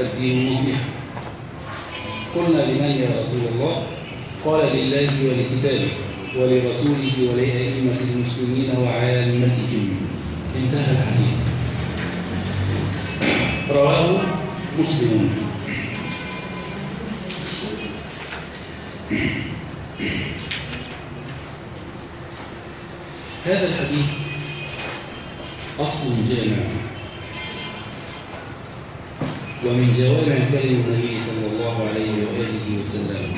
الدين نصيحة. قلنا لمن يا رسول الله؟ قال لله ولكتابه ولرسوله ولأئمة المسلمين وعامتهم. انتهى الحديث. رواه مسلم. هذا الحديث أصل جامع. ومن جوامع كلم النبي صلى الله عليه وآله وسلم.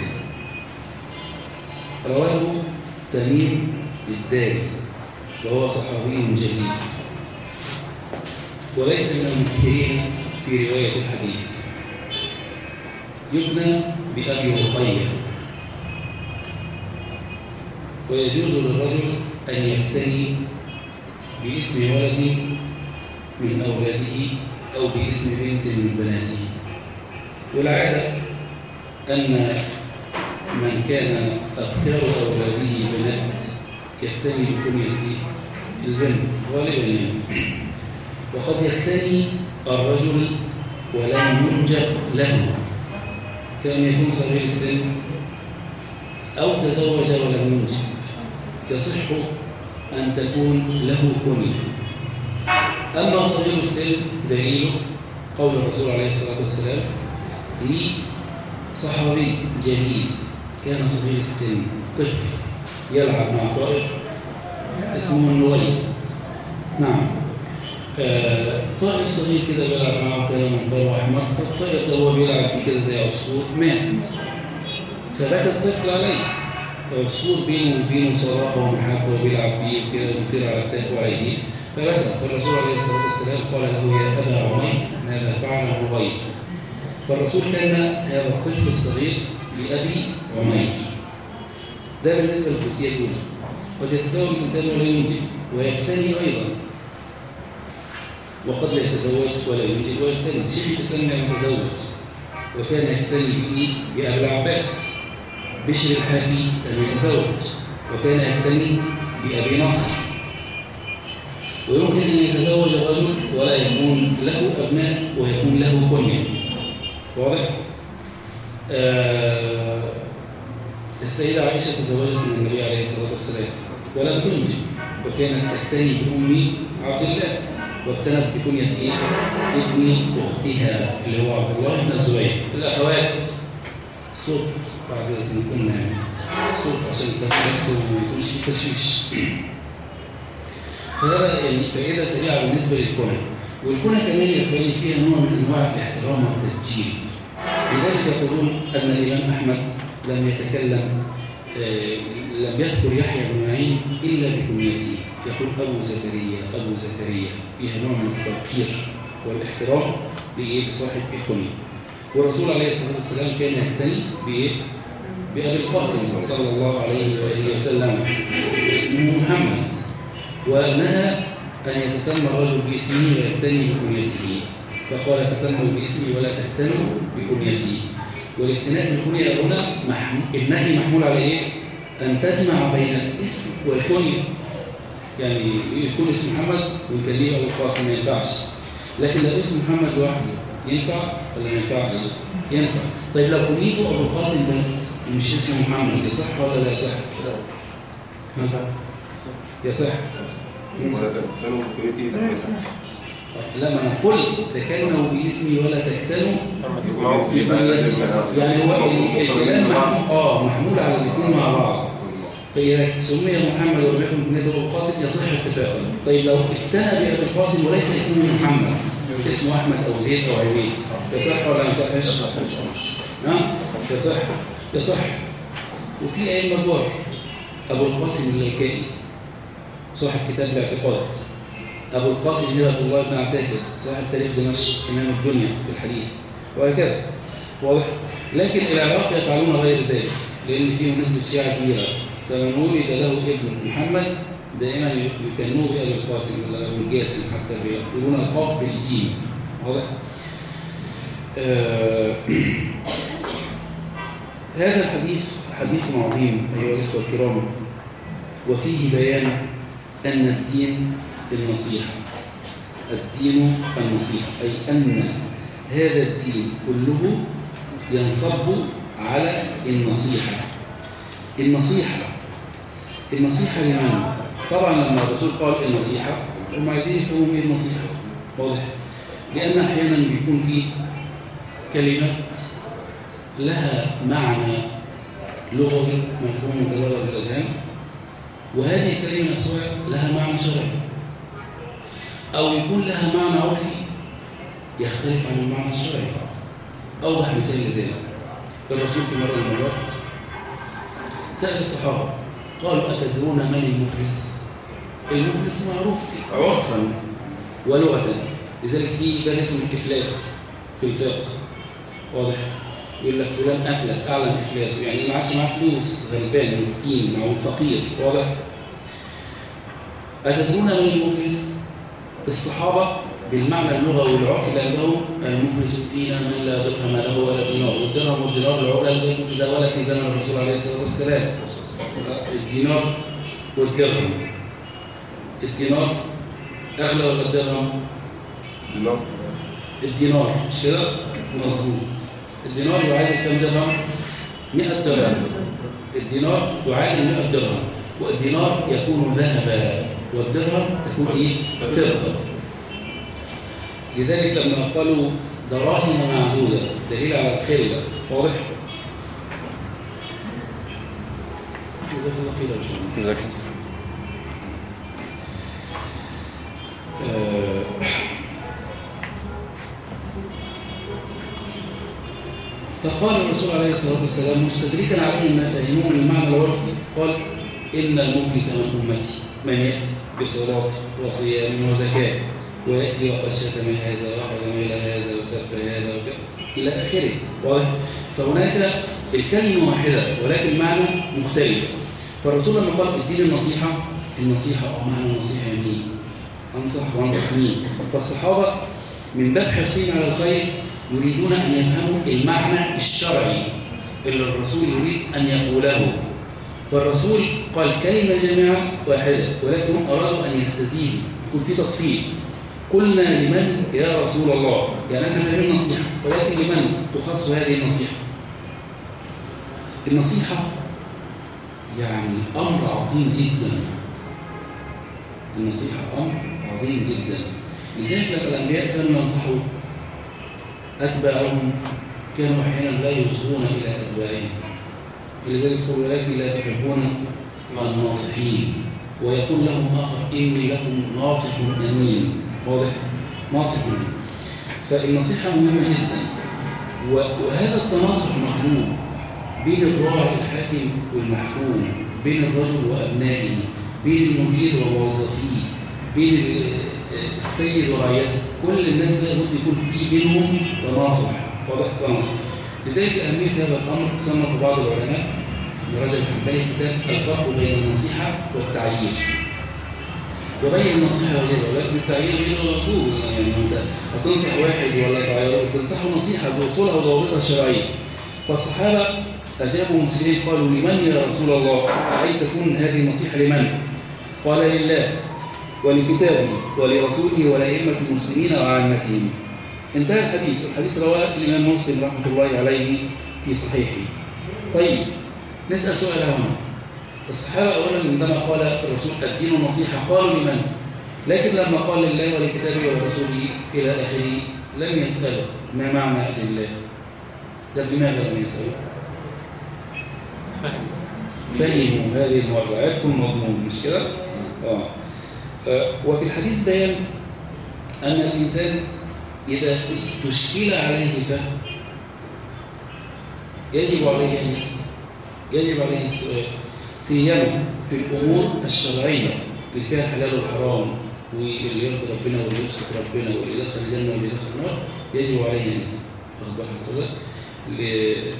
رواه تميم الداري وهو صحابي جليل وليس من المكثرين في رواية الحديث. يبنى بأبي رقية. ويجوز للرجل أن يبتني باسم ولد من أولاده أو باسم بنت من بناته والعادة أن من كان أبكار أولاده بنات يهتني بكنية البنت غالبا وقد يهتني الرجل ولم ينجب له. كان يكون صغير السن أو تزوج ولم ينجب. يصح أن تكون له كنية. أما صغير السن دليل قول الرسول عليه الصلاة والسلام لي صحابي جليل كان صغير السن طفل يلعب مع طائر اسمه النويل نعم آه طائر صغير كده بيلعب معه كده منظره احمر فالطائر ده هو بيلعب بيه كده زي عصفور مات فبكى الطفل عليه العصفور بينه وبينه صراحة ومحبه وبيلعب بيه وكده وبيطير على كتافه وعليه فبكى فالرسول عليه الصلاه والسلام قال له يا ابا عمير ماذا فعل عمير فالرسول كان هذا الطفل الصغير بأبي عمير ده بالنسبة للجزئية الأولى قد يتزوج الإنسان ولا ينجب ويقتني أيضا وقد لا يتزوج ولا ينجب ويقتني شيخ الإسلام لم يتزوج وكان يقتني بإيه؟ بأبي العباس بشر الحافي لم يتزوج وكان يقتني بأبي نصر ويمكن أن يتزوج الرجل ولا يكون له أبناء ويكون له كنية واضح؟ آه السيدة عائشة تزوجت من النبي عليه الصلاة والسلام ولم تنجب وكانت تكتني بأم عبد الله واكتنت بكنية إيه؟ ابن أختها اللي هو عبد الله بن الزبير الأخوات صوت بعد إذن كنا يعني صوت عشان بس وما يكونش في تشويش فهذا يعني فائدة سريعة بالنسبة للكنى والكنى كمان يا فيها نوع من أنواع الاحترام والتبجيل لذلك يقولون أن الإمام أحمد لم يتكلم آه لم يذكر يحيى بن معين إلا بكنيته. يقول أبو زكريا أبو زكريا فيها نوع من التوقير والاحترام بصاحب الكنية والرسول عليه الصلاة والسلام كان يهتني بإيه؟ بأبي القاسم صلى الله عليه وآله وسلم اسمه محمد. ونهى أن يتسمى الرجل باسمه ويهتني بكنيته. فقال تسموا باسمي ولا تهتموا بكنيتي. والاهتناء بالكنية هنا النهي محمول على إيه؟ أن تجمع بين الاسم والكنية يعني يكون اسم محمد ويكليه أبو القاسم ما ينفعش. لكن لو اسم محمد لوحده ينفع ولا ما ينفعش؟ ينفع. طيب لو كنيته أبو القاسم بس مش اسم محمد يصح ولا لا يصح؟ يصح. يصح. لا ما أنا قلت تكلموا باسمي ولا تكتنوا يعني هو الكلام آه محمول على الاثنين مع بعض. فإذا سمي محمد يكن كنيته أبو القاسم يصح اتفاقا. طيب لو اكتنى بأبي القاسم وليس اسمه محمد اسمه أحمد أو زيد أو عبيد يصح ولا ما يصحش؟ نعم؟ يصح. يصح. وفي أئمة كبار أبو القاسم الليكائي صاحب كتاب الاعتقاد. أبو القاسم هبة الله بن عساكر صاحب تاريخ دمشق إمام الدنيا في الحديث. وهكذا. واضح. لكن العراق يفعلون غير ذلك لأن فيهم نسبة شيعة كبيرة. فمن ولد له ابن محمد دائما يكنوه بأبي القاسم ولا أبو الجاسم حتى بيقولون القاف بالجيم. واضح. آه هذا الحديث حديث عظيم أيها الإخوة الكرام. وفيه بيان أن الدين النصيحة الدين النصيحة أي أن هذا الدين كله ينصب على النصيحة النصيحة النصيحة لمن؟ طبعا لما الرسول قال النصيحة هم عايزين يفهموا إيه النصيحة واضح. لأن أحيانا بيكون في كلمات لها معنى لغوي مفهوم متبادر بالأذهان وهذه الكلمة نفسها لها معنى شرعي. أو يكون لها معنى عرفي يختلف عن المعنى الشرعي. أوضح مثال لذلك الرسول في مرة المرات. سأل الصحابة قالوا أتدرون من المفلس؟ المفلس معروف عرفا ولغة لذلك في باب اسمه الإفلاس في الفقه. واضح؟ يقول لك فلان أفلس أعلن إفلاسه يعني ما عادش معاه فلوس غلبان مسكين معه فقير. واضح؟ أتدرون من المفلس؟ الصحابة بالمعنى اللغوي والعرف اللي عندهم المفلس فينا من لا درهم له ولا دينار. والدرهم والدينار العمله اللي كده ولا في زمن الرسول عليه الصلاة والسلام. الدينار والدرهم. الدينار أغلى ولا الدرهم؟ دينار الدينار مش كده؟ مظبوط. الدينار يعادل كم درهم؟ 100 درهم الدينار يعادل 100 درهم والدينار يكون ذهبا والدرهم تكون إيه؟ فضه لذلك لما قالوا دراهم معدودة دليل على الخير واضح؟ جزاك الله خير يا باشمهندس. جزاك آه، فقال الرسول عليه الصلاة والسلام مستدركا عليهم ما فهموه من المعنى العرفي قال إن المفلس من أمتي من يأتي بصلاة وصيام وزكاة ويأتي وقد شتم هذا وحرم إلى هذا وسب هذا وكذا إلى آخره. واضح؟ فهناك الكلمة واحدة ولكن معنى مختلف. فالرسول لما قال الدين النصيحة النصيحة أو معنى النصيحة يعني؟ أنصح وأنصح مين فالصحابة من باب حرصهم على الخير يريدون أن يفهموا المعنى الشرعي اللي الرسول يريد أن يقوله. فالرسول قال كلمة جامعة واحدة ولكن أرادوا أن يستزيدوا يكون في تفصيل. قلنا لمن؟ يا رسول الله. يعني إحنا فاهمين النصيحة ولكن لمن تخص هذه النصيحة؟ النصيحة يعني أمر عظيم جدا. النصيحة أمر عظيم جدا. لذلك الأنبياء كانوا ينصحوا أتباعهم كانوا أحيانا لا يصغون إلى أتباعهم. لذلك يقول ولكن لا تحبون الناصحين ويقول لهم آخر إني لكم ناصح أمين. واضح؟ ناصح أمين. فالنصيحة مهمة جدا. وهذا التناصح مطلوب بين الراعي الحاكم والمحكوم بين الرجل وأبنائه بين المدير وموظفيه بين السيد ورعيته. كل الناس لابد يكون في بينهم تناصح واضح؟ تناصح لذلك أهمية هذا الأمر سمى في بعض العلماء ابن رجب الحنبلي كتاب الفرق بين النصيحة والتعيير. وبين النصيحة وغيرها ولكن التعيير غير مقبول. يعني أنت هتنصح واحد ولا تعيره تنصحه نصيحة بوصولها وضوابطها الشرعية فالصحابة أجابوا مسلمين قالوا لمن يا رسول الله؟ أي تكون هذه النصيحة لمن؟ قال لله. ولكتابه ولرسوله ولأئمة المسلمين وعامتهم انتهى الحديث الحديث رواه الإمام مسلم رحمة الله عليه في صحيحه طيب نسأل سؤال هنا الصحابة أولا عندما قال الرسول الدين النصيحة قالوا لمن؟ لكن لما قال لله ولكتابه ولرسوله إلى آخره لم يسألوا ما معنى لله ده بماذا لم يسألوا؟ فهم فهموا هذه المرة عرفوا المضمون مش كده؟ آه. آه. وفي الحديث بيان أن الإنسان إذا استشكل عليه فهم يجب عليه أن يسأل يجب عليه السؤال سيما في الأمور الشرعية اللي فيها الحلال والحرام واللي يرضي ربنا واللي يشرك ربنا واللي يدخل الجنة واللي يدخل النار يجب عليه أن يسلم واخد بال حضرتك ل-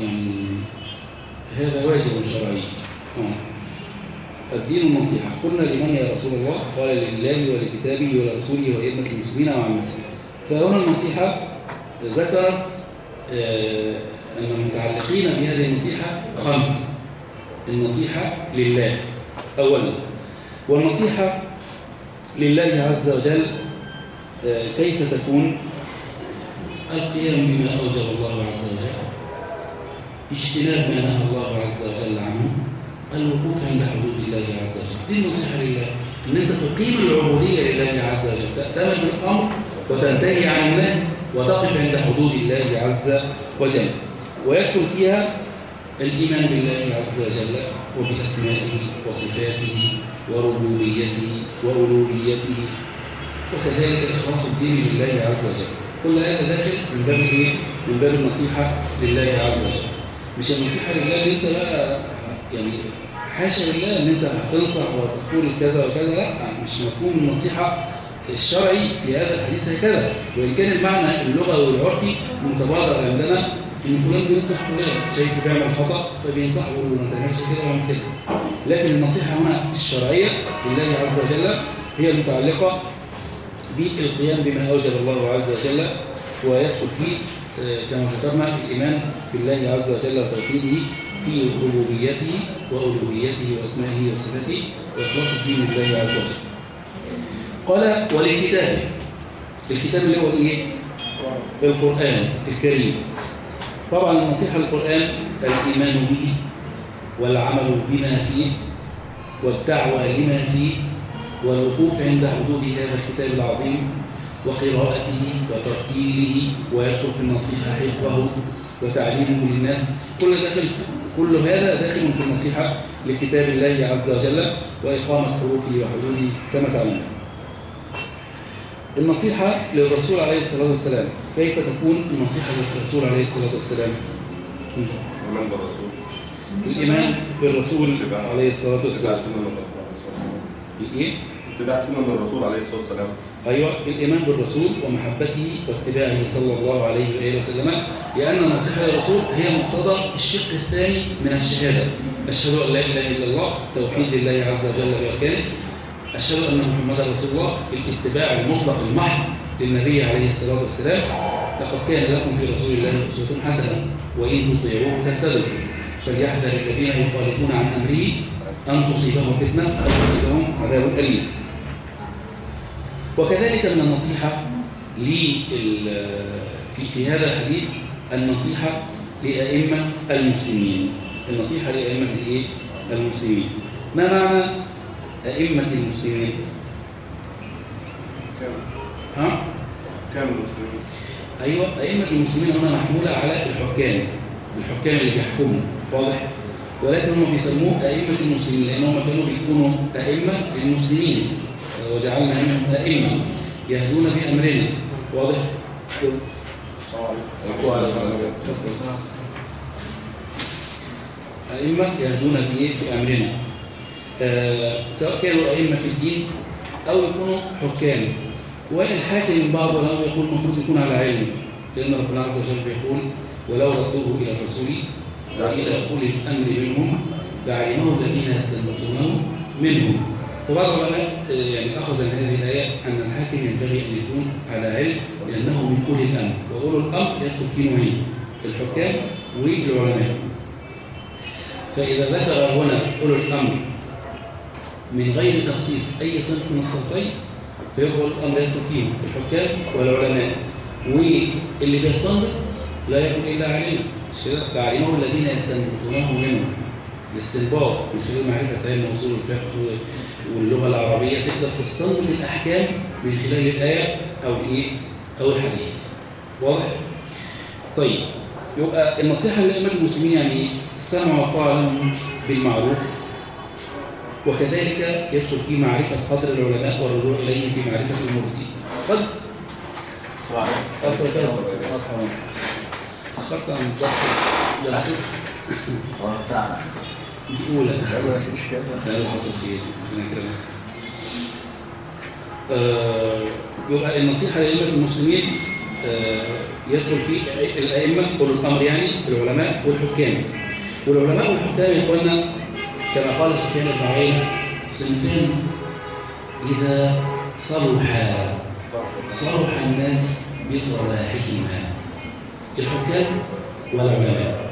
يعني هذا واجب شرعي آه. الدين النصيحة. قلنا لمن يا رسول الله؟ قال لله ولكتابه ولرسوله وأئمة المسلمين وعامته. فهنا النصيحة ذكرت آه، أن المتعلقين بهذه النصيحة خمسة. النصيحة لله أولا. والنصيحة لله عز وجل آه، كيف تكون؟ القيام بما أوجب الله عز وجل. اجتناب ما نهى الله عز وجل عنه. الوقوف عند حدود الله عز وجل. دي النصيحة لله إن أنت تقيم العبودية لله عز وجل. تأتمر بالأمر وتنتهي عن الله وتقف عند حدود الله عز وجل. ويدخل فيها الإيمان بالله عز وجل وبأسمائه وصفاته وربوبيته وألوهيته وكذلك إخلاص الدين لله عز وجل. كل هذا داخل من باب إيه؟ من باب النصيحة لله عز وجل. مش النصيحة لله اللي أنت بقى يعني حاشا لله إن أنت هتنصح وتقول كذا وكذا لأ مش مفهوم النصيحة الشرعي في هذا الحديث هكذا وإن كان المعنى اللغوي والعرفي متبادر عندنا إن فلان بينصح فلان شايفه بيعمل خطأ فبينصحه يقول له ما تعملش كده ولا كده. لكن النصيحة هنا الشرعية لله عز وجل هي المتعلقة بالقيام بما أوجب الله عز وجل ويدخل فيه آه، كما ذكرنا الإيمان بالله عز وجل وتوحيده في ربوبيته وألوهيته وأسمائه وصفاته وإخلاص الدين لله عز وجل. قال وللكتاب الكتاب اللي هو إيه؟ القرآن الكريم. طبعا النصيحة للقرآن الإيمان به والعمل بما فيه والدعوة لما فيه والوقوف عند حدود هذا الكتاب العظيم وقراءته وترتيله ويدخل في النصيحة حفظه وتعليمه للناس كل داخل كل هذا داخل في النصيحة لكتاب الله عز وجل وإقامة حروفه وحدوده كما تعلمون. النصيحة للرسول عليه الصلاة والسلام كيف تكون النصيحة للرسول عليه الصلاة والسلام؟ إيمان بالرسول. الإيمان بالرسول عليه الصلاة والسلام. الإيه؟ اتباع سنة الرسول عليه الصلاة والسلام. أيوة الإيمان بالرسول ومحبته واتباعه صلى الله عليه وآله وسلم لأن النصيحة للرسول هي مقتضى الشق الثاني من الشهادة. أشهد أن لا إله إلا الله توحيد لله عز وجل بأركانه. أشهد أن محمدا رسول الله الاتباع المطلق المحض للنبي عليه الصلاة والسلام. لقد كان لكم في رسول الله أسوة حسنة وإن تطيعوه تهتدوا. فليحذر الذين يخالفون عن أمره أن تصيبهم فتنة أو تصيبهم عذاب أليم. وكذلك من النصيحة في هذا الحديث النصيحة لأئمة المسلمين النصيحة لأئمة الإيه؟ المسلمين ما معنى أئمة المسلمين؟ كام ها؟ كام المسلمين أيوة أئمة المسلمين هنا محمولة على الحكام الحكام اللي بيحكموا واضح؟ ولكن هم بيسموه أئمة المسلمين لأنهم كانوا بيكونوا أئمة للمسلمين وجعلنا منهم أئمة يهدون بأمرنا واضح؟ أئمة يهدون بإيه بأمرنا آه سواء كانوا أئمة في الدين أو يكونوا حكام. والحاكم بعض العلماء يقول المفروض يكون على علم لأن ربنا عز وجل بيقول ولو ردوه إلى الرسول وإلى أولي الأمر منهم لعلمه الذين يستنبطونه منهم. فبعض العلماء آه، يعني أخذ من هذه الآية أن الحاكم ينبغي أن يكون على علم لأنه من أولي الأمر وأولو الأمر يدخل في نوعين الحكام والعلماء. فإذا ذكر هنا أولو الأمر من غير تخصيص أي صنف من الصنفين فيبقى الأمر يدخل فيهم الحكام والعلماء. واللي بيستنبط لا يكون إلا علينا فعلمه الذين يستنبطونه منه. الاستنباط من خلال معرفة علم أصول الفقه واللغة العربية تقدر تستنبط الأحكام من خلال الآية أو الإيه أو الحديث. واضح؟ طيب يبقى النصيحة لأئمة المسلمين يعني السمع والطاعة لهم بالمعروف وكذلك يدخل في معرفة قدر العلماء والرجوع إليه في معرفة أمور الدين قد أصل كده أخرت عن جلسة دي أولى حصل. آه، يبقى النصيحة لأئمة المسلمين آه، يدخل فيه الأئمة أولو الأمر يعني العلماء والحكام. والعلماء والحكام يا إخوانا كما قال سفيان بن عيينة صنفان إذا صلحا صلح الناس بصلاحهما. الحكام والعلماء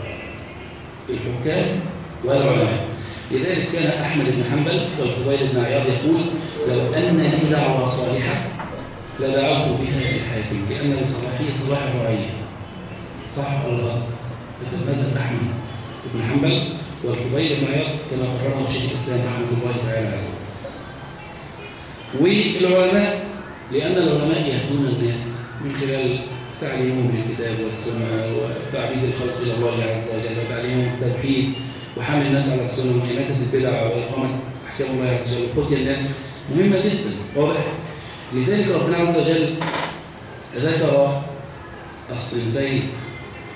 الحكام والعلماء لذلك كان أحمد بن حنبل والفضيل بن عياض يقول لو أن لي دعوة صالحة لدعوت بها للحاكم لأن لصلاحية صلاح الرعية صح ولا غلط؟ لكن مذهب أحمد بن حنبل والفضيل بن عياض كما قرره شيخ الإسلام رحمة الله تعالى عليه. والعلماء لأن العلماء يهدون الناس من خلال تعليمهم للكتاب والسنة وتعبيد الخلق إلى الله عز وجل وتعليمهم التوحيد وحمل الناس على السنة وإماتة البدع وإقامة أحكام الله عز وجل وفتيا الناس. مهمة جدا. واضح. لذلك ربنا عز وجل ذكر الصنفين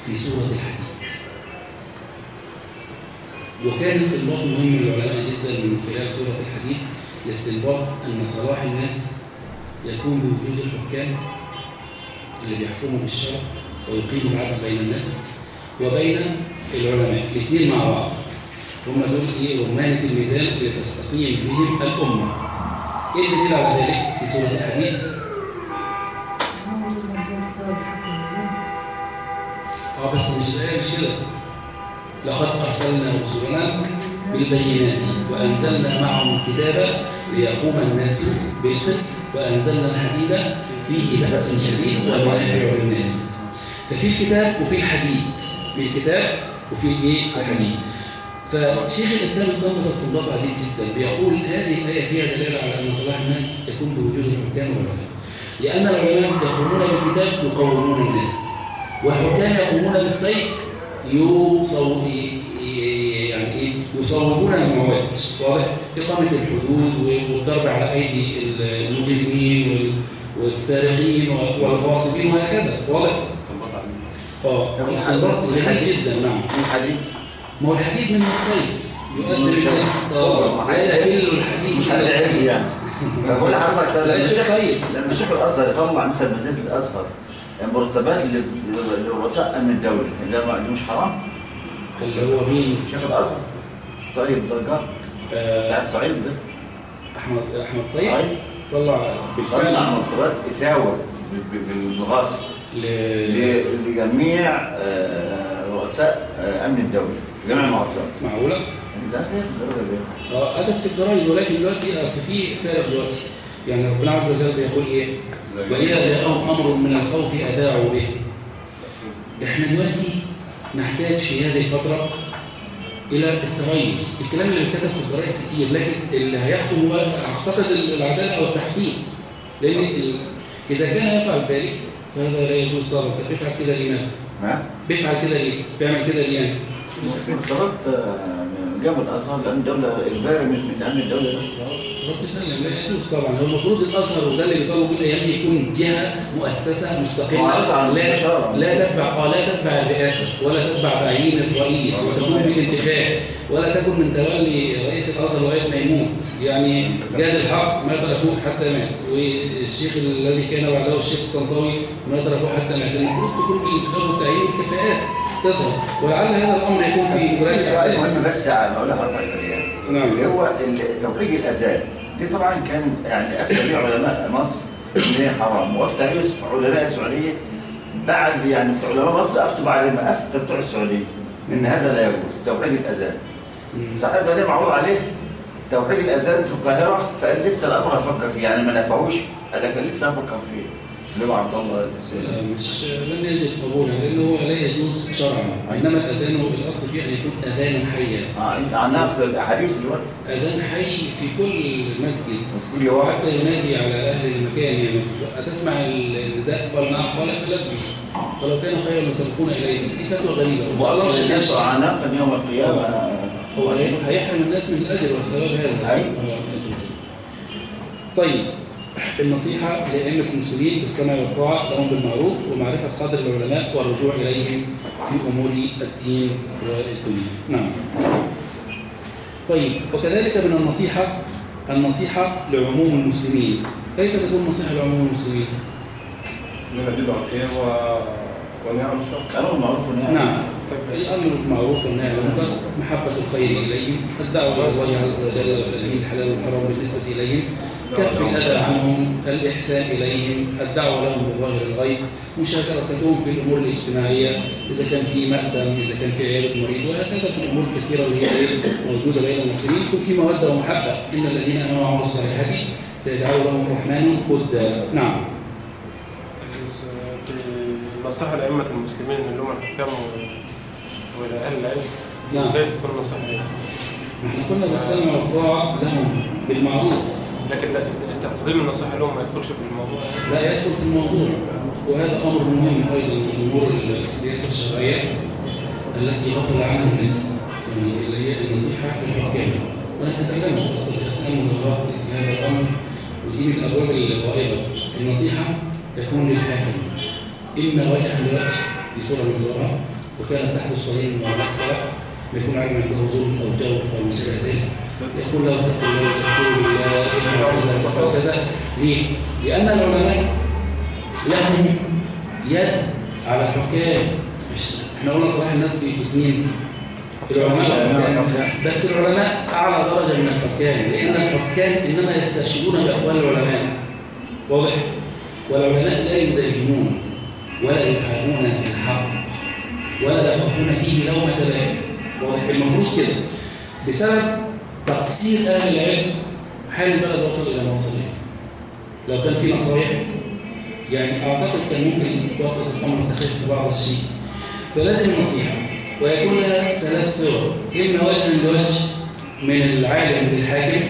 في سورة الحديد. وكان استنباط مهم للعلماء جدا من خلال سورة الحديد لاستنباط أن صلاح الناس يكون بوجود الحكام اللي بيحكموا بالشرع ويقيموا العدل بين الناس وبين العلماء. الاثنين مع بعض. هم دول إيه رمانة الميزان اللي تستقيم بهم الأمة. إيه الدليل على ذلك في سورة الحديد؟ آه بس مش الآية مش كده. لقد أرسلنا رسلنا بالبينات وأنزلنا معهم الكتاب ليقوم الناس بالقسط وأنزلنا الحديد فيه بأس شديد ومنافع للناس ففي الكتاب وفي الحديد في الكتاب وفي الايه الحديد. فشيخ الإسلام استنبط استنباط عجيب جدا. بيقول هذه الايه فيها دلالة على أن صلاح الناس يكون بوجود الحكام والعلماء لأن العلماء يقومون بالكتاب يقومون الناس والحكام يقومون بالسيف يوصو يعني إيه؟ يصوبون المواد. واضح؟ إقامة الحدود والضرب على أيدي المجرمين وال- والسارقين والغاصبين وهكذا. واضح. آه استنباط جميل. جدا نعم. الحديد ما هو الحديد من السيف يؤدي لا يحل الحديد. مش على العز يعني بقول لحضرتك لا لما الشيخ طيب. لما الشيخ الأزهر يطلع مثلا مدينه الأزهر المرتبات اللي لرؤساء امن الدولة اللي مش حرام. اللي هو مين؟ الشيخ الأزهر. طيب درجات بتاع آه، الصعيد ده. احمد أحمد طيب. طيب. طلع طلع بالفعل مرتبات إتاوة ب- ب- بالغصب لجميع آه، رؤساء آه، أمن الدولة. جميع المحافظات معقولة؟ هي في الدرجه دي آه اتت في الجرايد ولكن دلوقتي اصل في فارق دلوقتي يعني ربنا عز وجل بيقول إيه؟ وإذا جاءهم أمر من الخوف اذاعوا به. إحنا دلوقتي نحتاج في هذه الفترة إلى التريث. الكلام اللي بيتكتب في الجرايد كتير لكن اللي هيحكم هو أعتقد العدالة أو التحقيق لأن ال... إذا كان يفعل ذلك فهذا لا يجوز طبعا. طب بيفعل كده ليه؟ ها؟ بيفعل كده ليه؟ بيعمل كده ليه يعني آه، جامعه الازهر لأن الدولة اجباري من من أمن الدولة طبعا هو المفروض الازهر وده اللي بيطالبوا بيه الأيام دي يكون جهة مؤسسة مستقلة. لا. لا تتبع آه لا تتبع الرئاسة ولا تتبع تعيين الرئيس وتكون بالانتخاب ولا تكن من تولي رئيس الازهر لغاية ما يموت يعني جاد الحق ما تركوه حتى مات والشيخ الذي كان بعده الشيخ الطنطاوي ما تركوه حتى مات المفروض تكون بالانتخاب والتعيين والكفاءات تظهر. ولعل هذا الأمر يكون في مراجعة. سؤال أحداث. أقول لحضرتك عليه نعم. اللي هو توحيد الاذان دي طبعا كان يعني افتى به علماء مصر إن هي حرام. وأفتى به علماء السعودية بعد يعني علماء مصر أفتوا بعد ما أفتى بتوع السعودية إن هذا لا يجوز. توحيد الاذان. صاحبنا ده معروض عليه. توحيد الاذان في القاهرة فقال لسه الامر هفكر فيه. يعني ما نفعوش قال لك لسه هفكر فيه. هو عبد الله الحسين مش لن يجد قبولا لأنه لا يجوز شرعا انما الأذان الاصل فيه أن يكون اذانا حيا آه عن ناقل الأحاديث دلوقتي. أذان حي في كل مسجد كل واحد. حتى ينادي على أهل المكان يعني هتسمع النداء؟ قال نعم. قال فلبي ولو كان خيرا لسبقونا إليه. بس دي فتوى غريبة. والله ينصر تمشي. عناقا يوم القيامة. هو هي- هيحرم الناس من الأجر والثواب هذا. أي. طيب. النصيحة لأئمة المسلمين بالسمع والطاعة لهم بالمعروف ومعرفة قدر العلماء والرجوع إليهم في أمور الدين والدنيا. نعم. طيب وكذلك من النصيحة النصيحة لعموم المسلمين كيف تكون نصيحة لعموم المسلمين؟ ندل على الخير و... ونهى عن الشر الامر معروف والنهي نعم الأمر بالمعروف والنهي عن المنكر محبة الخير إليهم الدعوة إلى الله عز وجل والأمين الحلال والحرام بالنسبة إليهم كف الأذى عنهم الإحسان إليهم الدعوة لهم بظاهر الغيب مشاركتهم في الأمور الاجتماعية إذا كان في مأتم إذا كان في عيادة مريض وهكذا في الأمور الكثيرة اللي هي موجودة بين المسلمين يكون في مودة ومحبة إن الذين آمنوا وعملوا الصالحات سيجعل لهم الرحمن ودا نعم في نصيحة لأئمة المسلمين اللي هم الحكام والأهل العلم نعم. إزاي تكون نصيحة ليهم؟ نحن كنا بالسلم والطاعة لهم بالمعروف لكن تقديم النصيحة لهم ما يدخلش في الموضوع. لا يدخل في الموضوع. وهذا أمر مهم أيضا من أمور السياسة الشرعية التي غفل عنها الناس. يعني اللي هي النصيحة للحكام ونتكلم في المظاهرات في هذا الأمر. ودي من الأبواب الغائبة. النصيحة تكون للحاكم. إما وجها لوجه بصورة من وكانت تحدث قليلا من علماء السلف بيكون علم عنده ظلم أو جور أو ما ذلك يقول له اتقوا الله افعل كذا وافعل كذا ليه؟ لأن العلماء لهم يد على الحكام. مش إحنا قلنا صلاح الناس باثنين العلماء والحكام. بس العلماء أعلى درجة من الحكام لأن الحكام إنما يسترشدون بأقوال العلماء. واضح؟ والعلماء لا يداهنون ولا يحاربون في الحق ولا يخافون فيه لومة لائم واضح؟ المفروض كده. بسبب تقصير أهل العلم حال البلد وصل إلى ما وصل إليه لو كان في نصائح يعني أعتقد كان ممكن وقت الأمر تخف بعض الشيء. فلازم النصيحة ويكون لها ثلاث صور. إما وجها لوجه من العالم للحاكم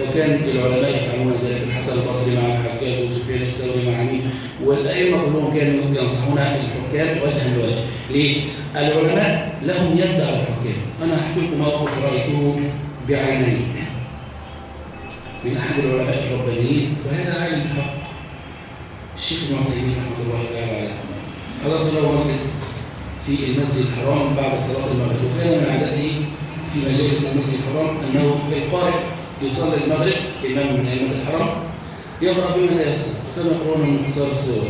وكان العلماء يفعلون ذلك. الحسن البصري مع الحجاج وسفيان الثوري مع مين؟ والأئمة كلهم كانوا ينصحون الحكام وجها لوجه ليه؟ العلماء لهم يد على الحكام. أنا أحكي لكم موقف رأيته بعيني. من أحد العلماء الربانيين وهذا عالم الحق. الشيخ ابن عثيمين رحمة الله تعالى عليه حضرت له مجلس في المسجد الحرام بعد صلاة المغرب؟ وكان من عادته في مجالس المسجد الحرام أنه القارئ يصلي المغرب إمام من أئمة الحرم يقرأ بما تيسر وكانوا يقرؤون من اختصار السور.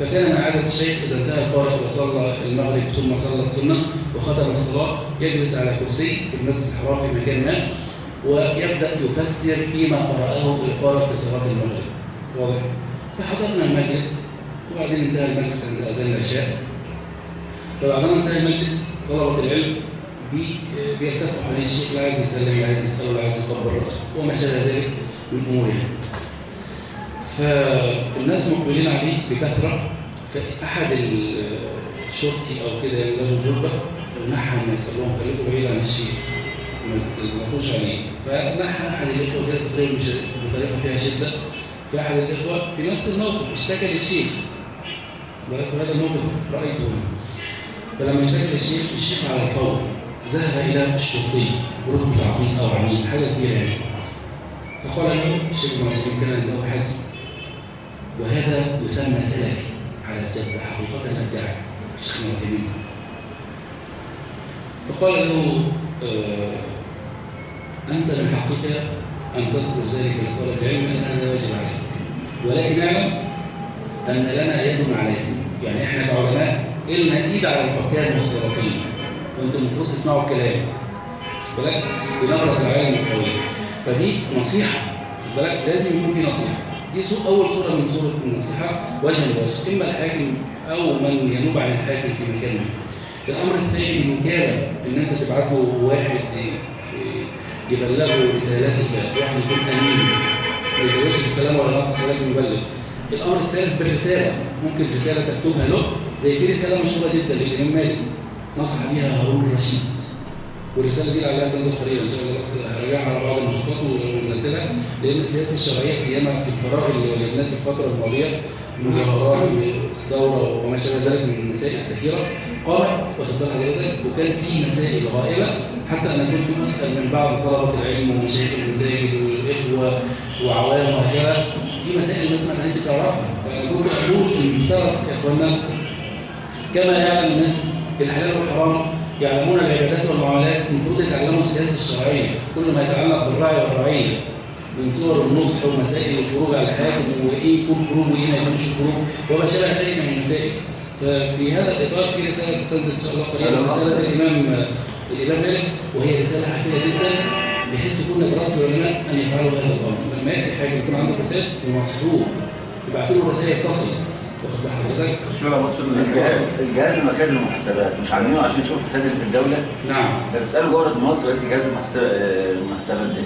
فكان من عادة الشيخ إذا انتهى القارئ وصلى المغرب ثم صلى السنة وختم الصلاة يجلس على كرسي في المسجد الحرام في مكان ما. ويبدأ يفسر فيما قرأه القارئ في صلاة المغرب واضح؟ فحضرنا المجلس وبعدين انتهى المجلس عند أذان العشاء فبعدما انتهى المجلس طلبة العلم بي- بيلتفوا حوالين الشيخ اللي عايز يسلم اللي عايز يسأل اللي عايز يكبر رأسه وما شابه ذلك من أمور يعني. فالناس مقبلين عليه بكثرة فأحد ال- الشرطي أو كده يعني رجل جربة نحى الناس قال لهم خليكم بعيد عن الشيخ تضغطوش عليه فنحى أحد الإخوة تقريبا بطريقة فيها شدة. فأحد الإخوة في نفس الموقف اشتكى للشيخ. وهذا الموقف رأيته فلما اشتكى للشيخ الشيخ على الفور ذهب إلى الشرطي برتبة عميد أو عميد حاجة كبيرة يعني. فقال له الشيخ مسلم كان عنده حزم وهذا يسمى سلفي. على الجد حقيقة الداعي الشيخ عثيمين. فقال له آه أنت من حقك أن تصبر ذلك لطالب العلم لأن هذا واجب عليك. ولكن اعلم أن لنا يد عليكم. يعني إحنا كعلماء إلنا إيد على الحكام والسلاطين وأنتم المفروض تسمعوا الكلام. بالك؟ بنبرة العلم القوية فدي نصيحة. بالك؟ لازم يكون في نصيحة. دي سو- أول صورة من صورة النصيحة. وجها لوجه إما الحاكم أو من ينوب عن الحاكم في مكان ما الأمر الثاني الوكالة إن أنت تبعت له واحد يبلغه رسالتك واحد يكون أمين. ما يزودش الكلام ولا نقص ولكن يبلغ الأمر الثالث بالرسالة ممكن رسالة تكتبها له. زي في رسالة مشهورة جدا للإمام مالك نصح بها هارون الرشيد والرسالة دي لعلها تنزل قريبا. إن شاء الله بس هرجعها على بعض النقاط وننزلها. لأن السياسة الشرعية سيما في الفراغ اللي ولدناه في الفترة الماضية المظاهرات والثورة وما شابه ذلك من المسائل الكثيرة قامت واخد بال حضرتك وكان في مسائل غائبة حتى أنا كنت أسأل من بعض طلبة العلم ومشايخ المساجد والإخوة وعوام وهكذا في مسائل الناس ما كانتش تعرفها. فأنا كنت أقول المفترض يا إخوانا كما يعلم الناس الحلال والحرام يعلمون العبادات والمعاملات المفروض يتعلموا السياسة الشرعية كل ما يتعلق بالرعي والرعية من صور النصح ومسائل الخروج على الحاكم وإيه يكون خروج وإيه ما يكونش خروج وما شابه ذلك من المسائل ففي هذا الإطار في رسالة ستنزل إن شاء الله قريبا. رسالة الإمام الإمام مالك وهي رسالة حافلة جدا بحيث تكون دراسه العلماء أن يفعلوا هذا الأمر. لما يأتي حاجة يكون عنده فساد ينصحوه يبعثوا له رسائل يتصل واخد حضرتك؟ الجهاز الجهاز المركزي للمحاسبات. مش عاملينه عشان يشوف الفساد اللي في الدولة؟ نعم. ده بيسألوا الموت رئيس جهاز المحاسبات المحاسبات ده.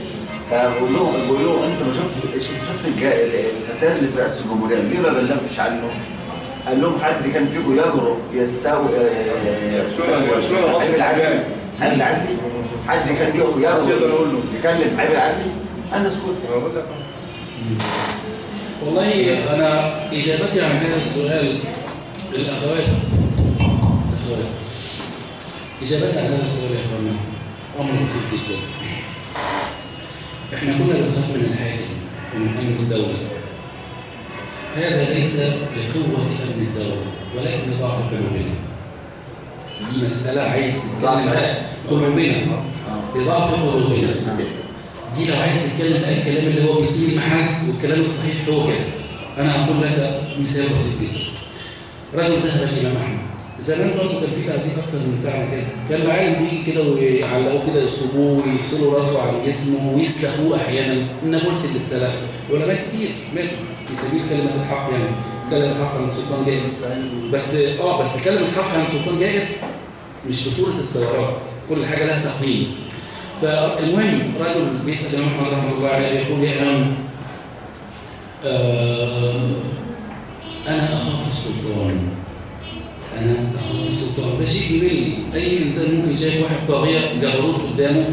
فبقول له بقول له أنت ما شفتش شفت الفساد اللي في رئاسة الجمهورية؟ ليه ما بلغتش عنه؟ قال لهم حد كان فيكم يجرؤ يستوي عيب العدلي عيب العدلي حد كان. يجرؤ يكلم عيب العدلي أنا اسكت أنا. والله أنا إجابتي عن هذا السؤال للأخوات. الأخوات. إجابتي عن هذا السؤال يا أخوانا أمر بسيط جدا إحنا كنا بنخاف من الحاكم ومن أمن الدولة هذا ليس لقوة أمن الدولة ولكن لضعف قلوبنا. دي مسألة عايز تتكلم قلوبنا. لضعف قلوبنا. دي لو عايز تتكلم بقى الكلام اللي هو بيسيب المحز والكلام الصحيح هو كده. أنا هقول لك مثال بسيط جدا. رجل ذهب الامام احمد زمان برضه كان في تعذيب أكتر من بتاعنا كده. كان العالم بيجي كده ويعلقوه كده يصلبوه ويفصلوا راسه عن جسمه ويسلخوه أحيانا. النابلس اللي اتسلخ. علماء كتير. ماتوا في سبيل كلمة الحق يعني. كلمة الحق عن السلطان جائر بس آه بس كلمة الحق عن السلطان جائر مش بصوره الثورات. كل حاجة لها تقييم. فالمهم رجل بيسأل الإمام أحمد رحمة الله عليه يقول يا إمام آه أنا أخاف السلطان. أنا السلطان ده شيء يملي أي إنسان ممكن شايف واحد طاغية جبروت قدامه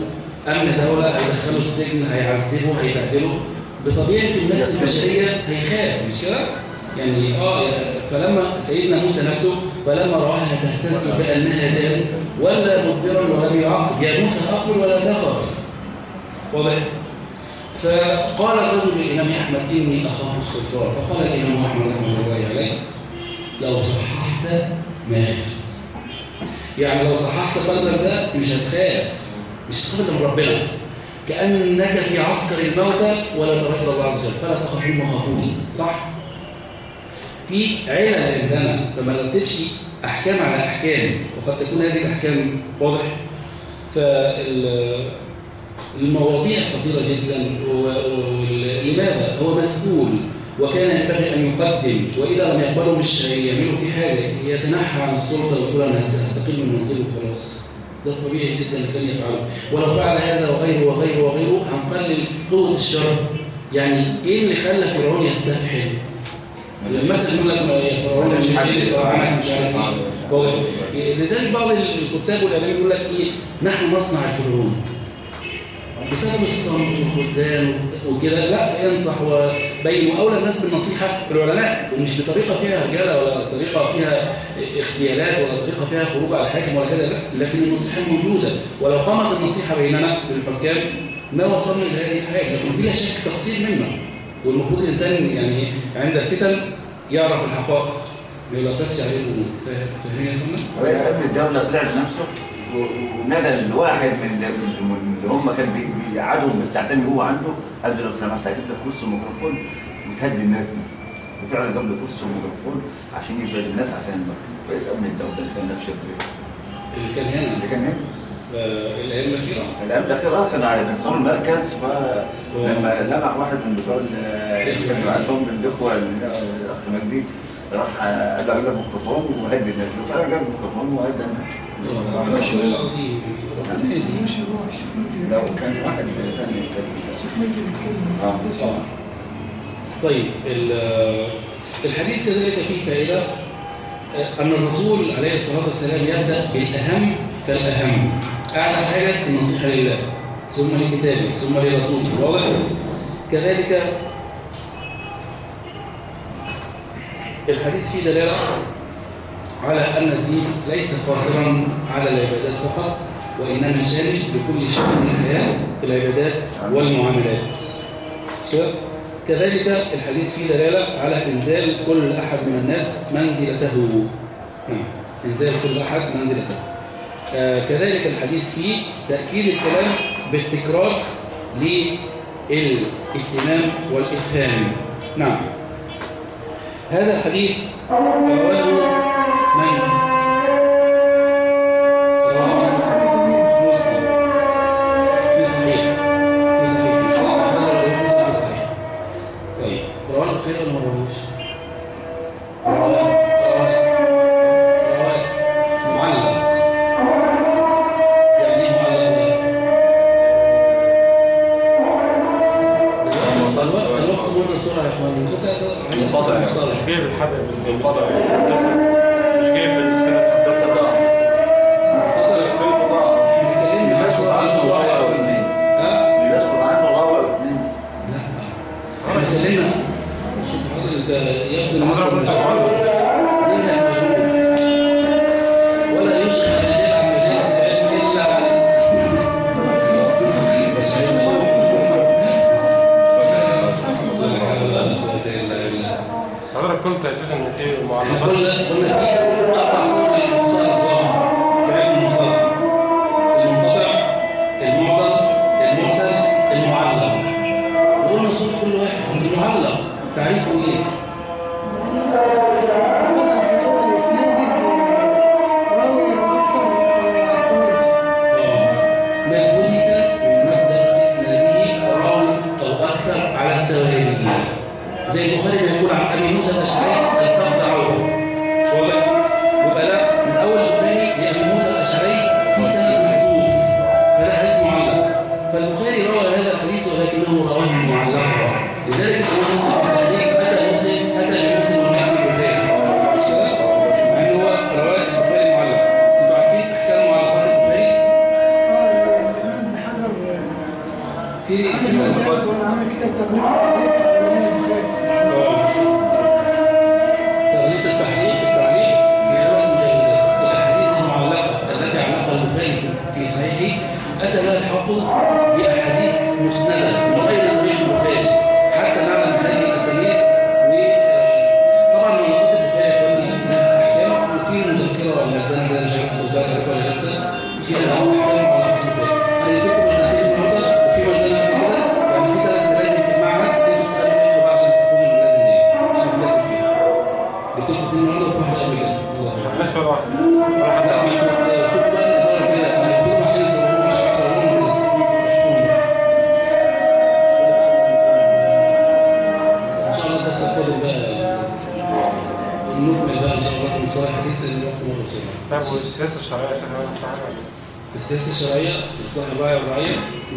أمن دولة هيدخله السجن هيعذبه هيبهدله؟ بطبيعة النفس البشرية هيخاف مش كده؟ يعني آه فلما سيدنا موسى نفسه فلما رآها تهتز كأنها جان ولا مدبرا ولم يعقب يا موسى أقبل ولا تخف. واضح؟ فقال الرجل للإمام أحمد إني أخاف السلطان فقال الإمام أحمد رحمه الله عليه لو صححت ما خفت يعني لو صححت قلبك ده مش هتخاف. مش هتخاف من ربنا. كأنك في عسكر الموتى ولا ترى الله عز وجل. فلا تخافون وخافوني صح؟ في علل عندنا فما نرتبش أحكام على أحكام. وقد تكون هذه الأحكام واضح فالمواضيع خطيرة جدا. ولماذا؟ هو مسؤول. وكان ينبغي أن يقدم وإذا لم يقبله مش يعملوا في حاجة يتنحى عن السلطة ويقول أنا هستقيل من منصبه وخلاص. ده طبيعي جدا كان يفعله. ولو فعل هذا وغيره وغيره وغيره هنقلل قوة الشر يعني إيه اللي خلى فرعون يستفحل؟ المثل يقول لك فرعون مش عارف فرعون مش عارف هو لذلك بعض الكتاب والادبيين يقول لك إيه؟ نحن نصنع الفرعون. بسبب الصمت والخذلان وكده لا ينصح وبين وأولى الناس بالنصيحة العلماء ومش بطريقة فيها رجالة ولا طريقة فيها اغتيالات ولا طريقة فيها خروج على الحاكم ولا كده لا لكن النصيحة موجودة. ولو قامت النصيحة بيننا بالحكام ما وصلنا إلى هذه الحاجة؟ لكن بلا شك تقصير منا والمفروض الإنسان يعني عند الفتن يعرف الحقائق. ما يلقاش عليه الأمور. فاهمين يا فندم؟ رئيس الدولة طلع بنفسه ونادى الواحد من اللي هم كان بيقعدهم بالساعتين جوه عنده قال له لو سمحت هجيب لك كرسي وميكروفون وتهدي الناس دي. وفعلا جاب له كرسي وميكروفون عشان يبعد الناس عشان المركز رئيس امن الدولة اللي كان نفسه اللي كان هنا؟ اللي كان هنا. في الأيام الأخيرة. الأيام الأخيرة كان كسروا المركز فلما لمح واحد من بتوع ال- اللي كان بعتهم الإخوة الأخ مجدي راح قال له ميكروفون وهدي الناس. وفعلا جاب ميكروفون وهدى الناس. ما شاء الله العظيم ربنا يهديه. لو كان واحد ثاني يتكلم آه. طيب ال- الحديث كذلك فيه فائدة أن الرسول عليه الصلاة والسلام يبدأ بالأهم فالأهم أعلى حاجة النصيحة لله ثم لكتابه ثم لرسوله واضح؟ كذلك الحديث فيه دلالة على أن الدين ليس قاصرا على العبادات فقط وإنما شامل لكل شيء من الحياة العبادات والمعاملات؟ كذلك الحديث فيه دلالة على إنزال كل أحد من الناس منزلته نعم. إنزال كل أحد منزلته آه كذلك الحديث فيه تأكيد الكلام بالتكرار للإهتمام والإفهام نعم هذا الحديث رواه من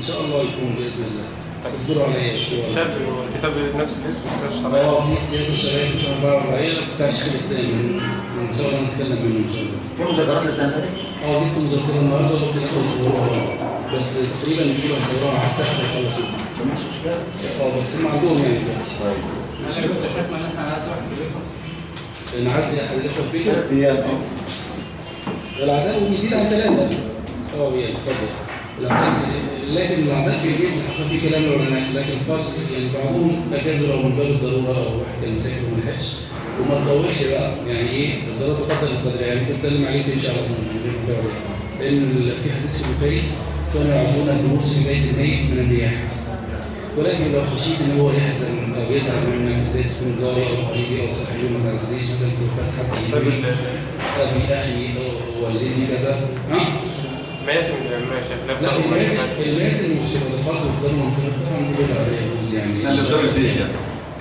شاء الله يكون بإذن الله. اصبروا عليا شوية كتاب الكتاب نفس الاسم السياسة الشرعية آه في السياسة الشرعيه في شهر الرعايه والرعيه بتاع الشيخ الاسلام إن شاء الله نتكلم منه إن شاء الله. في مذكرات للسنه دي آه جبت مذكرة النهارده الاخوه يصوروها بس تقريبا بيقولوا هيصوروها على السحب يخلصوا مش مشكلة. آه بس هم عندهم يعني. طيب أنا كنت شايفنا ان إحنا ناس واحد كبيرة نعزي احد الاخوه الفكرة ثلاث أيام. آه العزاء وبيزيد عن ثلاثة. آه يعني اتفضل العزاء لكن العزاء في البيت الحقيقة في كلام العلماء لكن قال يعني بعضهم اجازوا لو من باب الضرورة أو واحد كان مسافر وما لحقش. وما تطولش بقى. يعني إيه؟ الضرورة تقدر القدر. يعني ممكن تسلم عليه تمشي على طول من غير. لأن في حديث البخاري كانوا يعبدون الجلوس في بيت الميت من الرياح. ولكن لو خشيت إن هو يحزن أو يزعل منك إزاي تكون جاري أو قريبي أو صاحبي وما تعزيش مثلا في البيت أبي أخي أو والدتي كذا. ها؟ من طبعا يعني اللي يعني؟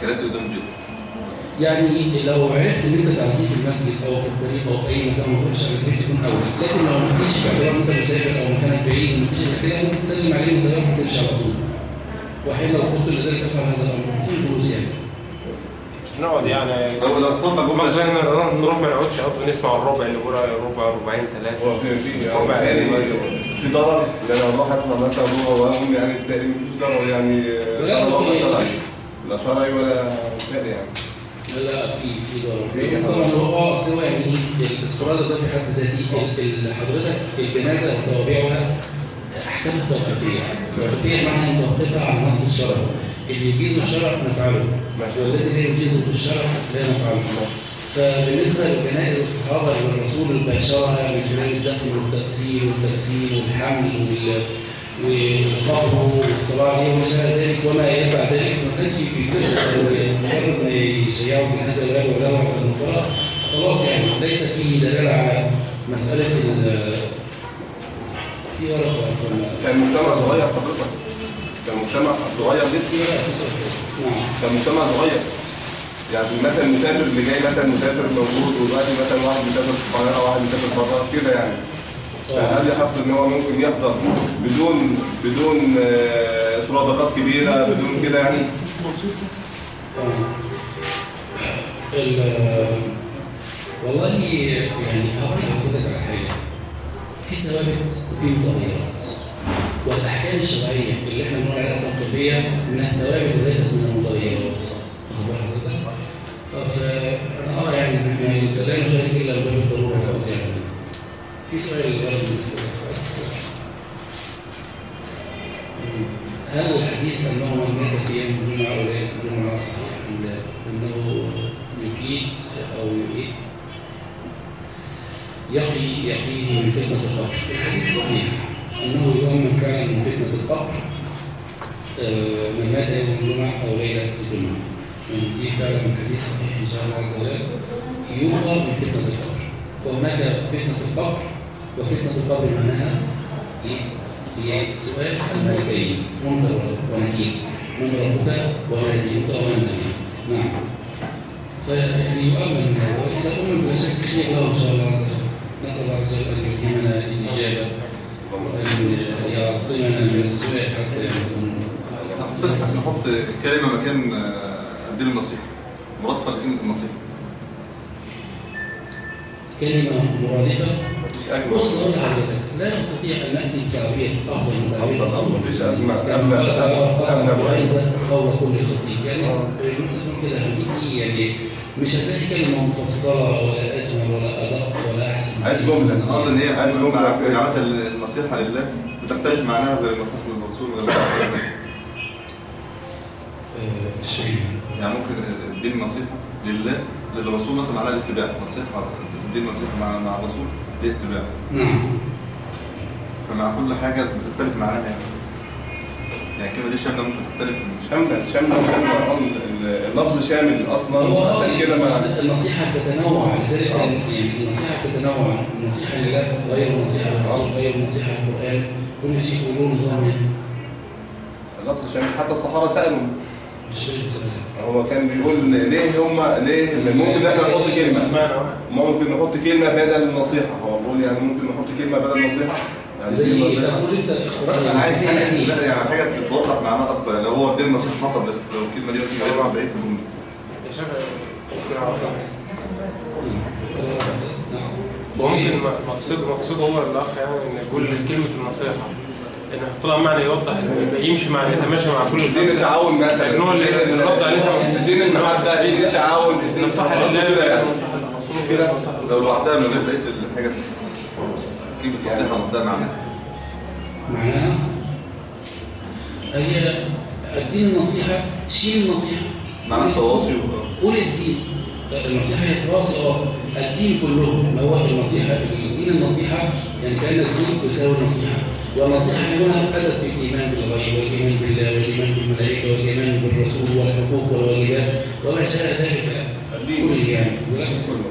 كراسي قدام البيت. يعني لو عرفت إن أنت تعزيه في المسجد أو في الطريق أو في أي مكان ما تروحش على البيت تكون اولى لكن لو ما فيش في اعتبار ان أنت مسافر أو مكانك بعيد وما فيش كده ممكن تسلم عليه وانت رايح تمشي على طول. وحين لو قلت لذلك أفعل هذا الأمر إيه فلوس يعني مش نقعد يعني. لو لو طلع جمله مثلا نروح نروح ما نقعدش قصدي نسمع الربع اللي بيقول ربع ربعين ثلاثة هو في في ربع يعني يعني في ضرر. لأن أروح أسمع مثلا هو وهم يعني بتلاقي مفيش ضرر يعني لا، شرعي لا شرعي ولا فعلي يعني. لا في في ضرر. آه اصل هو يعني الاستراد ده في حد ذاته ال- حضرتك الجنازة وتوابعها احكامها توقيفيه توقيفيه معناها متوقفة على نص الشرع. اللي يجيزه الشرع نفعله. والذي يجيزه الشرع لا نفعله. فبالنسبة لجنائز الصحابة الرسول باشرها من خلال الدفن والتغسيل والتدفين والحمل وال والقبر والصلاة عليه وما شابه ذلك وما يتبع ذلك ما كانش بيجوز مجرد ما يشيعوا الجنازة ولا ولا في المقبرة خلاص يعني ليس فيه دلالة على مسألة ال في ورقة. ولا كان مجتمع صغير حضرتك كان مجتمع صغير جدا. نعم كان مجتمع صغير. يعني مثلا المسافر اللي جاي مثلا مسافر موجود ودلوقتي مثلا واحد مسافر في القاهره واحد مسافر بره كده يعني. هل يحصل إن هو ممكن يحضر بدون بدون آه، سرادقات كبيرة بدون كده يعني؟ ال- والله يعني هقول لحضرتك على حاجة. في ثوابت وفي متغيرات والأحكام الشرعية اللي إحنا بنقول عليها تطبيقيه منها ثوابت وليست من حضرتك؟ فانا ارى يعني ان إحنا لا نشارك إلا باب الضروره فقط يعني في سؤال برضه هل الحديث انه من مات في يوم الجمعه أو ليلة الجمعه صحيح؟ أنه يفيد أو يؤيد يقي يقيه من فتنة القبر الحديث صحيح إنه يؤمن فعلا من فتنة القبر آه، من مات يوم الجمعة أو ليلة الجمعة. يعني دي فعلا حديث صحيح إن شاء الله عز وجل يوقى من فتنه القبر. وهناك فتنة القبر؟ وفتنة القبر معناها إيه؟ هي سؤال الملكين. منكر ونكير من ربك وما دينك نعم. فيعني يؤمن من هذا وإذا أمن بلا شك خير له إن شاء الله عز وجل. نسأل الله عز وجل أن يلهمنا الاجابه وان يعصمنا من السؤال حتى يكون حضرتك نحط كلمة مكان آه، الدين النصيحة مرادفة لكلمة النصيحة. كلمة مرادفة. بص أقول لحضرتك لا نستطيع أن ناتي بتعبير أفضل من تعبير الرسول جائزه قول كل خطيب. يعني مثلا كده هنيجي يعني مش هتلاقي كلمة مفصلة ولا أجمل ولا أدق ولا أحسن. عايز جملة. ان هي عايز جملة. يعني مثلا النصيحة لله بتختلف معناها غير نصيحة للرسول لله. آه، شيء. يعني ممكن الدين النصيحة لله للرسول مثلا على الاتباع. نصيحة الدين نصيحة مع مع الرسول دي اتباع. نعم. فمع كل حاجة بتختلف معناها يعني. يعني الكلمة دي شاملة ممكن تختلف. شاملة شاملة شاملة. اللفظ شامل أصلا عشان كده ما النص- النصيحة بتتنوع لذلك كان- يعني النصيحة بتتنوع النصيحة لله غير النصيحة للرسول غير النصيحة للقرآن. كل شيء له نظام يعني. اللفظ شامل. حتى الصحابة سألوا. هو كان بيقول ليه هم ليه ممكن إحنا نحط كلمة؟ ممكن نحط كلمة بدل النصيحة. هو بيقول يعني ممكن نحط كلمة بدل النصيحة؟ يعني زي دي. تقول انت أنا عايز يعني حاجة لا يعني حاجة توضح معناها أكتر. يعني لو هو الدين النصيحة فقط بس لو الكلمة دي ممكن أعرفها بس. نعم. وممكن مقصود مقصود هو الأخ يعني إن يقول كلمة النصيحة إن يحط لها معنى يوضح يمشي مع يتماشى مع كل دين الخمسة. التعاون مثلا. هو اللي دين اللي رد عليه دين المحبه دين التعاون الصحابة، لله كده يعني. للرسول لو لوحدها من غير بقية الحاجات كلمة نصيحة لوحدها معناها معناها هي الدين النصيحة شيل النصيحة. معناها التواصي قول الدين. النصيحة هي التواصي آه. الدين كله ما هو النصيحة؟ الدين النصيحة يعني كأن الدين تساوي النصيحة. والنصيحة هنا أتت بالإيمان بالغيب والإيمان بالله والإيمان بالملائكة والإيمان بالرسول والحقوق والواجبات وما شاء ذلك. كله يعني.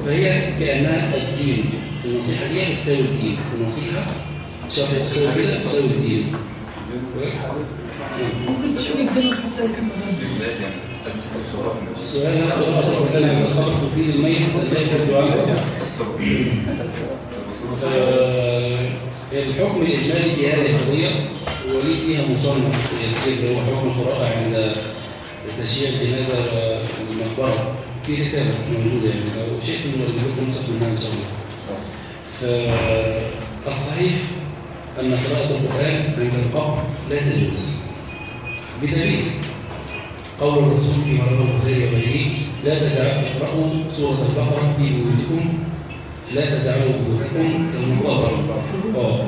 فهي كأنها الدين. النصيحة دي بتساوي الدين النصيحة؟ تساوي كده تساوي الدين ممكن تشيل الدين كلمه جنبه. السؤال هذا أخبر لنا خبر تفيد الميت لا يكتب عنه الحكم الإجمالي في هذه القضية وليه فيها مصنف يسير اللي هو حكم القراءة عند تشييع الجنازة والمقبرة في رسالة موجودة يعني لو شئت من لكم نسخ منها إن شاء الله. فالصحيح أن قراءة القرآن عند القبر لا تجوز. بدليل قول الرسول في رواه البخاري وغيره لا تجعلوا اقرأوا سورة البقرة في بيوتكم لا تجعلوا بيوتكم كالمقابر. آه.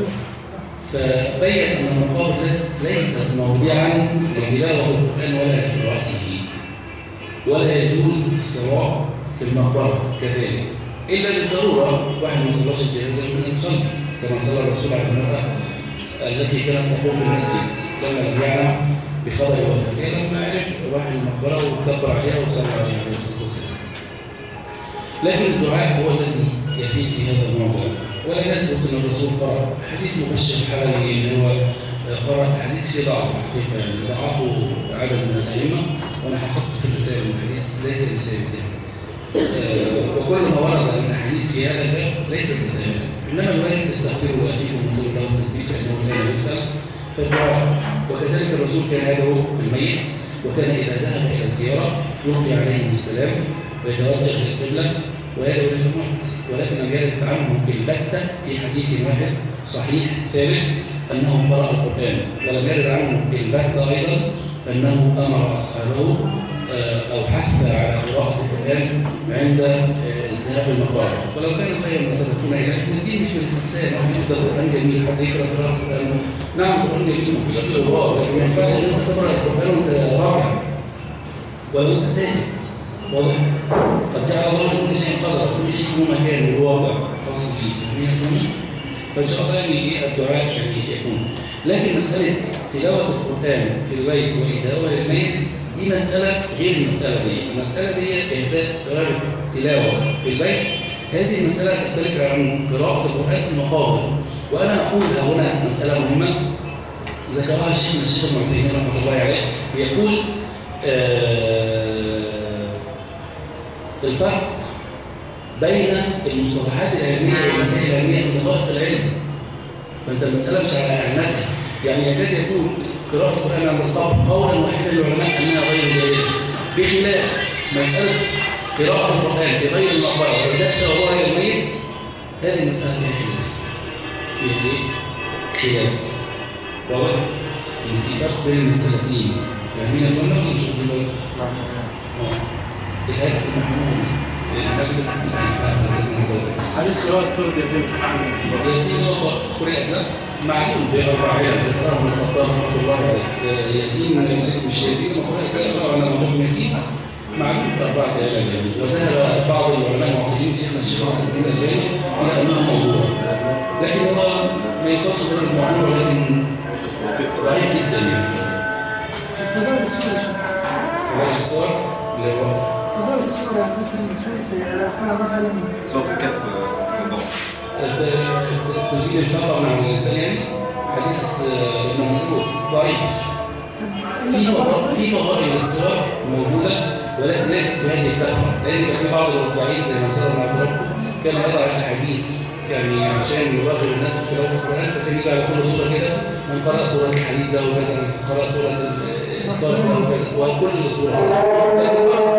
فبين أن المقابر ليست موضعا لتلاوة القرآن ولا لقراءته ولا يجوز الصراع في المقبرة كذلك. إلا للضرورة واحد ما صلاش الجنازة من يصلي كما صلى الرسول على المرأة التي كانت تقوم بالمسجد لما لم يعلم بخبر وفاتها لما عرف راح المقبرة وكبر عليها وصلى عليها عليه الصلاة والسلام. لكن الدعاء هو الذي يفيد في هذا الموضوع. ولا يثبت أن الرسول قرأ حديث مبشر حوالي أن هو قرأ حديث فيه ضعف حقيقة يعني ضعفه عدد من الأئمة وأنا حققت في الرسائل الحديث ليس آه، وكل ما ورد من هذا الباب ليس بثابت إنما الوارد استغفروا وأتيكم من صلى الله عليه وسلم فإنه لا يسأل فالدعاء وكذلك الرسول كان يدعو الميت وكان إذا ذهب إلى الزيارة يلقي عليهم السلام ويتوجه للقبلة ويدعو للموت. ولكن يرد عنه البتة في حديث واحد صحيح ثابت أنه قرأ القرآن. ولم يرد عنه البتة أيضا أنه أمر أصحابه آه، أو حث على قراءة القرآن عند الذهاب المقابر ولو كان خيرا ما سبقونا أن الدين مش بالاستحسان واحد يقدر القرآن جميل حد يقرأ قراءة القرآن. نعم القرآن جميل مفيش فيه غبار لكن ما ينفعش إن أنت تقرأ القرآن. وأنت راكع ولا أنت ساجد واضح؟ قد جعل الله لكل شيء قدر كل شيء له مكان وواقع خاص به فاهمين؟ فإن شاء الله يعني إيه الدعاء يعني يكون. لكن مسألة تلاوة القرآن في البيت واهداؤها للميت دي مسألة غير المسألة دي، المسألة دي اهداء ثواب التلاوه في البيت. هذه المسألة تختلف عن قراءة القرآن في المقابر. وأنا أقول هنا مسألة مهمة. ذكرها الشيخ الشيخ ابن عثيمين رحمة الله عليه بيقول آه الفرق بين المصطلحات العلمية والمسائل العلمية ودقائق العلم. فأنت المسألة مش على أهميتها يعني يكاد يكون قراءة القرآن عند الطبع قولا واحدا للعلماء أنها غير جائزة بخلاف مسألة قراءة القرآن في غير المقبرة وإهداء ثوابها إلى الميت هذه المسألة فيها خلاف. فيها إيه؟ خلاف. واضح؟ إن في فرق بين المسألتين. فاهمين يا فندم ولا مش واخدين بالكم؟ الهدف المحمول في المجلس حديث قراءة سورة ياسين مش محمد ياسين هو قرئت له معلوم بين آيات ذكرها من الخطاب رحمة الله عليه ياسين مش ياسين مقرئ كده ولا مقرئ ياسين. معلوم بأربعة يعني وذهب بعض العلماء المعاصرين شيخنا الشيخ ناصر الدين الألباني إلى أنه موضوع لكن هو ما يوصلش غير المعلوم ولكن ضعيف جدا يعني. فضائل السورة فلاش الصور اللي هو فضائل السورة مثلا سورة الواقعة مثلا. صوت الضوء تزيل الفقر مع الإنسان يعني حديث ابن مسعود ضعيف في فضائل في فضائل الصور موجودة ولكن ليست بهذه الكثرة لأن في بعض المطلعين زي ما سأل مع ربه كان يضع الأحاديث يعني عشان يراقب الناس في قراءة القرآن فكان يجي على كل صورة كده من قرأ سورة الحديد ده وكذا من قرأ سورة ده وكذا وكل صورة. لكن